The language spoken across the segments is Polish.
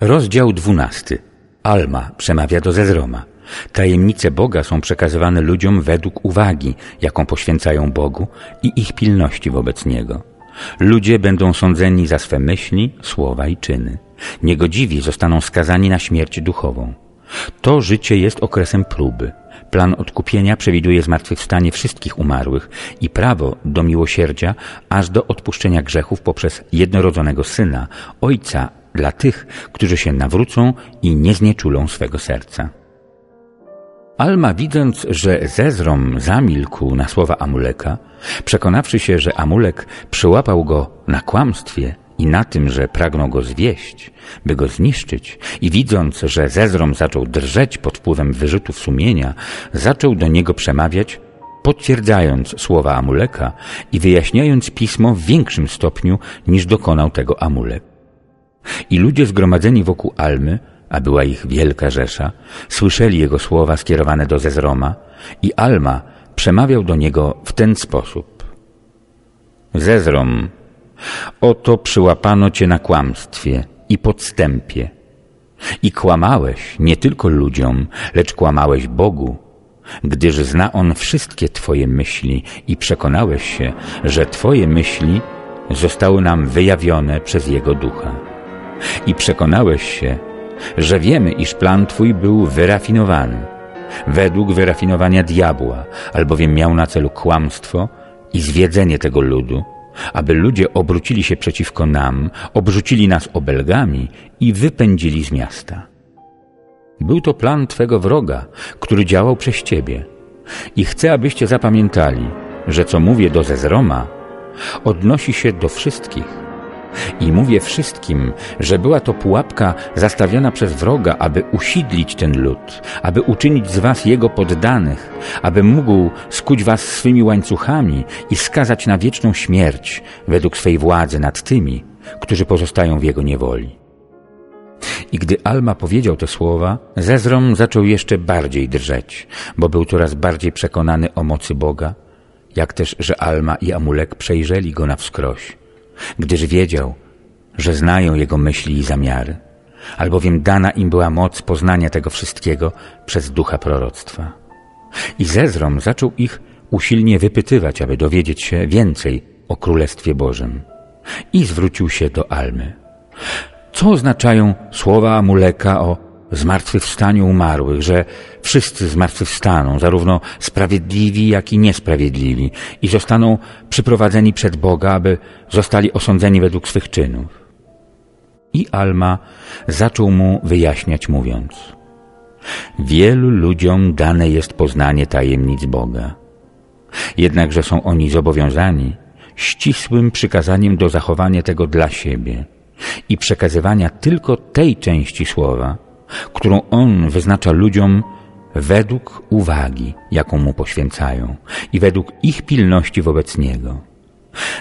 Rozdział dwunasty. Alma przemawia do Zezroma. Tajemnice Boga są przekazywane ludziom według uwagi, jaką poświęcają Bogu i ich pilności wobec Niego. Ludzie będą sądzeni za swe myśli, słowa i czyny. Niegodziwi zostaną skazani na śmierć duchową. To życie jest okresem próby. Plan odkupienia przewiduje zmartwychwstanie wszystkich umarłych i prawo do miłosierdzia aż do odpuszczenia grzechów poprzez jednorodzonego Syna, Ojca dla tych, którzy się nawrócą i nie znieczulą swego serca. Alma widząc, że Zezrom zamilkł na słowa Amuleka, przekonawszy się, że Amulek przyłapał go na kłamstwie i na tym, że pragnął go zwieść, by go zniszczyć i widząc, że Zezrom zaczął drżeć pod wpływem wyrzutów sumienia, zaczął do niego przemawiać, potwierdzając słowa Amuleka i wyjaśniając pismo w większym stopniu niż dokonał tego Amulek. I ludzie zgromadzeni wokół Almy, a była ich wielka rzesza, słyszeli jego słowa skierowane do Zezroma i Alma przemawiał do niego w ten sposób. Zezrom, oto przyłapano cię na kłamstwie i podstępie. I kłamałeś nie tylko ludziom, lecz kłamałeś Bogu, gdyż zna On wszystkie Twoje myśli i przekonałeś się, że Twoje myśli zostały nam wyjawione przez Jego Ducha i przekonałeś się, że wiemy, iż plan Twój był wyrafinowany, według wyrafinowania diabła, albowiem miał na celu kłamstwo i zwiedzenie tego ludu, aby ludzie obrócili się przeciwko nam, obrzucili nas obelgami i wypędzili z miasta. Był to plan Twego wroga, który działał przez Ciebie. I chcę, abyście zapamiętali, że co mówię do Zezroma, odnosi się do wszystkich, i mówię wszystkim, że była to pułapka zastawiona przez wroga, aby usidlić ten lud, aby uczynić z was jego poddanych, aby mógł skuć was swymi łańcuchami i skazać na wieczną śmierć według swej władzy nad tymi, którzy pozostają w jego niewoli. I gdy Alma powiedział te słowa, Zezrom zaczął jeszcze bardziej drżeć, bo był coraz bardziej przekonany o mocy Boga, jak też, że Alma i Amulek przejrzeli go na wskroś gdyż wiedział, że znają jego myśli i zamiary, albowiem dana im była moc poznania tego wszystkiego przez ducha proroctwa. I Zezrom zaczął ich usilnie wypytywać, aby dowiedzieć się więcej o Królestwie Bożym. I zwrócił się do Almy. Co oznaczają słowa Amuleka o zmartwychwstaniu umarłych, że wszyscy zmartwychwstaną, zarówno sprawiedliwi, jak i niesprawiedliwi i zostaną przyprowadzeni przed Boga, aby zostali osądzeni według swych czynów. I Alma zaczął mu wyjaśniać mówiąc Wielu ludziom dane jest poznanie tajemnic Boga. Jednakże są oni zobowiązani ścisłym przykazaniem do zachowania tego dla siebie i przekazywania tylko tej części słowa, którą On wyznacza ludziom według uwagi, jaką Mu poświęcają i według ich pilności wobec Niego.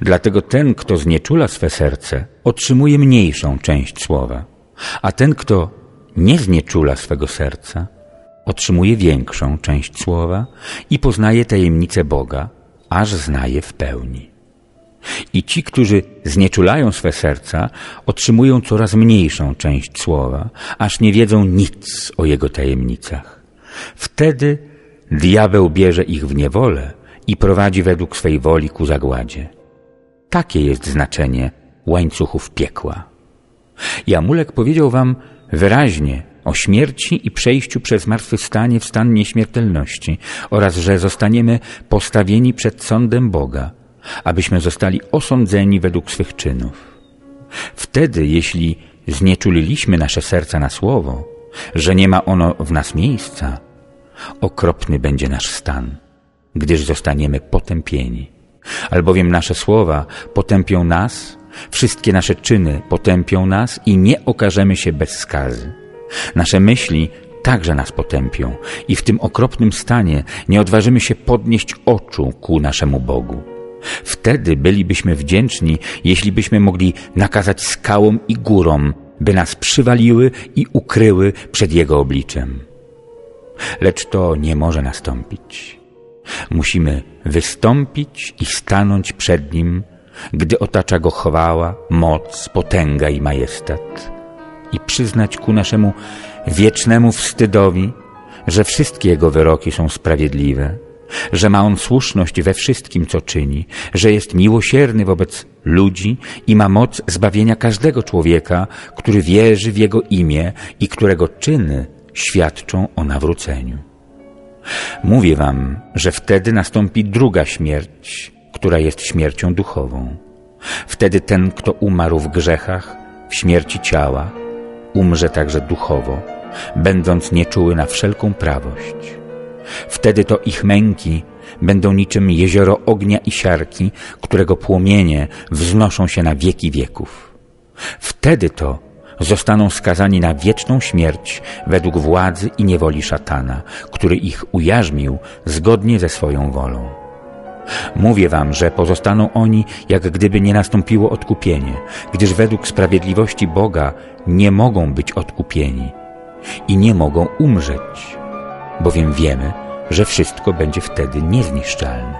Dlatego ten, kto znieczula swe serce, otrzymuje mniejszą część słowa, a ten, kto nie znieczula swego serca, otrzymuje większą część słowa i poznaje tajemnicę Boga, aż znaje w pełni. I ci, którzy znieczulają swe serca, otrzymują coraz mniejszą część słowa, aż nie wiedzą nic o jego tajemnicach. Wtedy diabeł bierze ich w niewolę i prowadzi według swej woli ku zagładzie. Takie jest znaczenie łańcuchów piekła. Jamulek powiedział wam wyraźnie o śmierci i przejściu przez zmartwychwstanie w stan nieśmiertelności oraz, że zostaniemy postawieni przed sądem Boga – abyśmy zostali osądzeni według swych czynów. Wtedy, jeśli znieczuliliśmy nasze serca na słowo, że nie ma ono w nas miejsca, okropny będzie nasz stan, gdyż zostaniemy potępieni. Albowiem nasze słowa potępią nas, wszystkie nasze czyny potępią nas i nie okażemy się bez skazy. Nasze myśli także nas potępią i w tym okropnym stanie nie odważymy się podnieść oczu ku naszemu Bogu. Wtedy bylibyśmy wdzięczni, jeśli byśmy mogli nakazać skałom i górom, by nas przywaliły i ukryły przed Jego obliczem. Lecz to nie może nastąpić. Musimy wystąpić i stanąć przed Nim, gdy otacza Go chwała, moc, potęga i majestat. i przyznać ku naszemu wiecznemu wstydowi, że wszystkie Jego wyroki są sprawiedliwe, że ma On słuszność we wszystkim, co czyni, że jest miłosierny wobec ludzi i ma moc zbawienia każdego człowieka, który wierzy w Jego imię i którego czyny świadczą o nawróceniu. Mówię wam, że wtedy nastąpi druga śmierć, która jest śmiercią duchową. Wtedy ten, kto umarł w grzechach, w śmierci ciała, umrze także duchowo, będąc nieczuły na wszelką prawość. Wtedy to ich męki będą niczym jezioro ognia i siarki, którego płomienie wznoszą się na wieki wieków. Wtedy to zostaną skazani na wieczną śmierć według władzy i niewoli szatana, który ich ujarzmił zgodnie ze swoją wolą. Mówię wam, że pozostaną oni, jak gdyby nie nastąpiło odkupienie, gdyż według sprawiedliwości Boga nie mogą być odkupieni i nie mogą umrzeć, bowiem wiemy, że wszystko będzie wtedy niezniszczalne.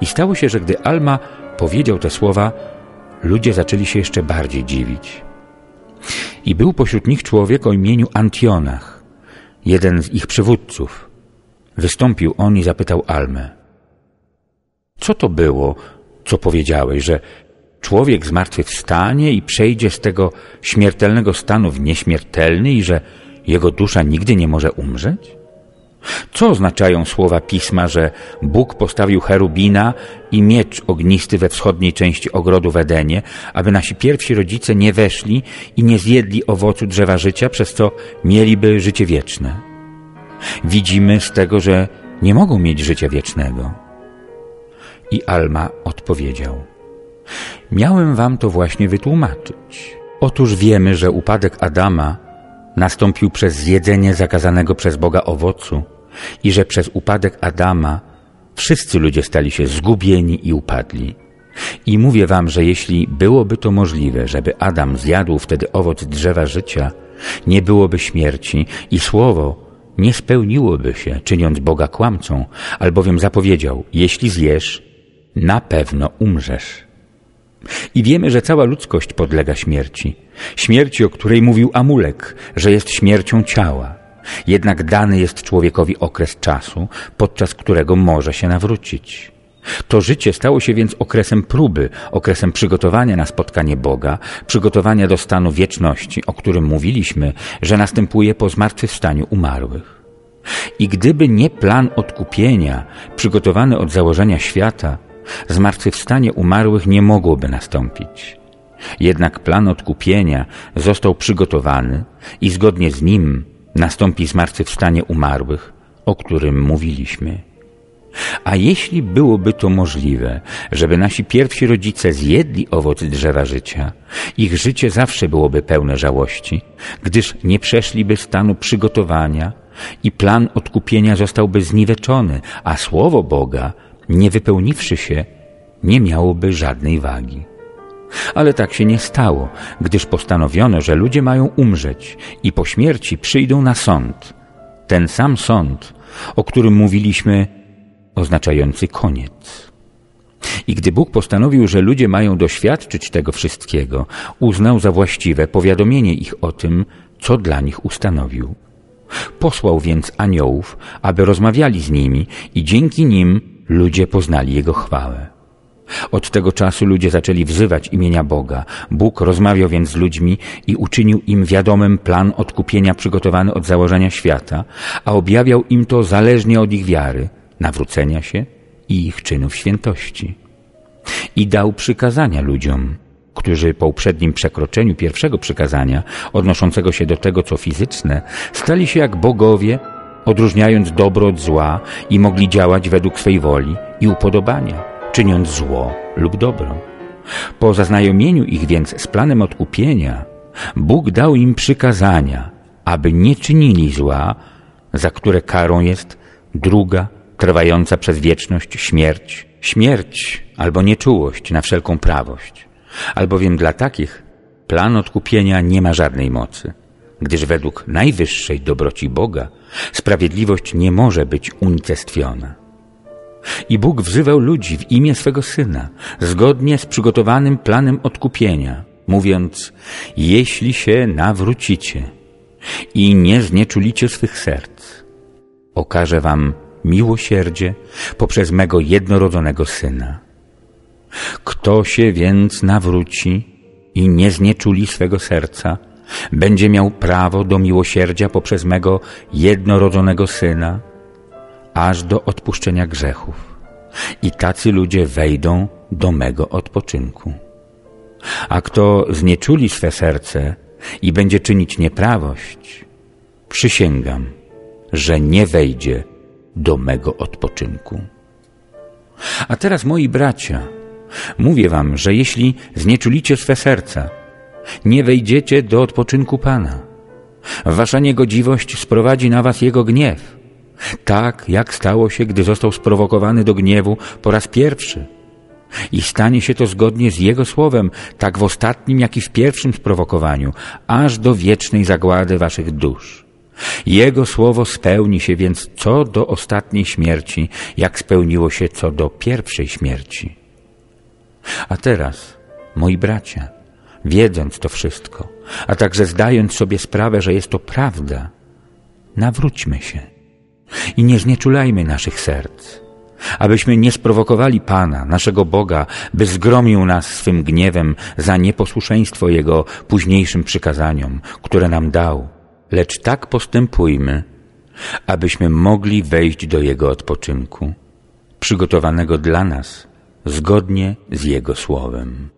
I stało się, że gdy Alma powiedział te słowa, ludzie zaczęli się jeszcze bardziej dziwić. I był pośród nich człowiek o imieniu Antionach, jeden z ich przywódców. Wystąpił on i zapytał Almę. Co to było, co powiedziałeś, że człowiek zmartwychwstanie i przejdzie z tego śmiertelnego stanu w nieśmiertelny i że jego dusza nigdy nie może umrzeć? Co oznaczają słowa Pisma, że Bóg postawił cherubina i miecz ognisty we wschodniej części ogrodu w Edenie, aby nasi pierwsi rodzice nie weszli i nie zjedli owocu drzewa życia, przez co mieliby życie wieczne? Widzimy z tego, że nie mogą mieć życia wiecznego. I Alma odpowiedział. Miałem wam to właśnie wytłumaczyć. Otóż wiemy, że upadek Adama nastąpił przez zjedzenie zakazanego przez Boga owocu i że przez upadek Adama wszyscy ludzie stali się zgubieni i upadli. I mówię wam, że jeśli byłoby to możliwe, żeby Adam zjadł wtedy owoc drzewa życia, nie byłoby śmierci i słowo nie spełniłoby się, czyniąc Boga kłamcą, albowiem zapowiedział, jeśli zjesz, na pewno umrzesz. I wiemy, że cała ludzkość podlega śmierci. Śmierci, o której mówił Amulek, że jest śmiercią ciała. Jednak dany jest człowiekowi okres czasu, podczas którego może się nawrócić. To życie stało się więc okresem próby, okresem przygotowania na spotkanie Boga, przygotowania do stanu wieczności, o którym mówiliśmy, że następuje po zmartwychwstaniu umarłych. I gdyby nie plan odkupienia, przygotowany od założenia świata, zmartwychwstanie umarłych nie mogłoby nastąpić. Jednak plan odkupienia został przygotowany i zgodnie z nim nastąpi zmartwychwstanie umarłych, o którym mówiliśmy. A jeśli byłoby to możliwe, żeby nasi pierwsi rodzice zjedli owoc drzewa życia, ich życie zawsze byłoby pełne żałości, gdyż nie przeszliby stanu przygotowania i plan odkupienia zostałby zniweczony, a słowo Boga nie wypełniwszy się, nie miałoby żadnej wagi. Ale tak się nie stało, gdyż postanowiono, że ludzie mają umrzeć i po śmierci przyjdą na sąd. Ten sam sąd, o którym mówiliśmy, oznaczający koniec. I gdy Bóg postanowił, że ludzie mają doświadczyć tego wszystkiego, uznał za właściwe powiadomienie ich o tym, co dla nich ustanowił. Posłał więc aniołów, aby rozmawiali z nimi i dzięki nim ludzie poznali Jego chwałę. Od tego czasu ludzie zaczęli wzywać imienia Boga. Bóg rozmawiał więc z ludźmi i uczynił im wiadomym plan odkupienia przygotowany od założenia świata, a objawiał im to zależnie od ich wiary, nawrócenia się i ich czynów świętości. I dał przykazania ludziom, którzy po uprzednim przekroczeniu pierwszego przykazania, odnoszącego się do tego, co fizyczne, stali się jak bogowie, odróżniając dobro od zła i mogli działać według swej woli i upodobania, czyniąc zło lub dobro. Po zaznajomieniu ich więc z planem odkupienia, Bóg dał im przykazania, aby nie czynili zła, za które karą jest druga, trwająca przez wieczność śmierć, śmierć albo nieczułość na wszelką prawość. Albowiem dla takich plan odkupienia nie ma żadnej mocy gdyż według najwyższej dobroci Boga sprawiedliwość nie może być unicestwiona. I Bóg wzywał ludzi w imię swego Syna, zgodnie z przygotowanym planem odkupienia, mówiąc, jeśli się nawrócicie i nie znieczulicie swych serc, okażę wam miłosierdzie poprzez mego jednorodzonego Syna. Kto się więc nawróci i nie znieczuli swego serca, będzie miał prawo do miłosierdzia poprzez mego jednorodzonego Syna, aż do odpuszczenia grzechów. I tacy ludzie wejdą do mego odpoczynku. A kto znieczuli swe serce i będzie czynić nieprawość, przysięgam, że nie wejdzie do mego odpoczynku. A teraz, moi bracia, mówię wam, że jeśli znieczulicie swe serca, nie wejdziecie do odpoczynku Pana. Wasza niegodziwość sprowadzi na was Jego gniew, tak jak stało się, gdy został sprowokowany do gniewu po raz pierwszy. I stanie się to zgodnie z Jego słowem, tak w ostatnim, jak i w pierwszym sprowokowaniu, aż do wiecznej zagłady waszych dusz. Jego słowo spełni się więc co do ostatniej śmierci, jak spełniło się co do pierwszej śmierci. A teraz, moi bracia, wiedząc to wszystko, a także zdając sobie sprawę, że jest to prawda, nawróćmy się i nie znieczulajmy naszych serc, abyśmy nie sprowokowali Pana, naszego Boga, by zgromił nas swym gniewem za nieposłuszeństwo Jego późniejszym przykazaniom, które nam dał, lecz tak postępujmy, abyśmy mogli wejść do Jego odpoczynku, przygotowanego dla nas zgodnie z Jego Słowem.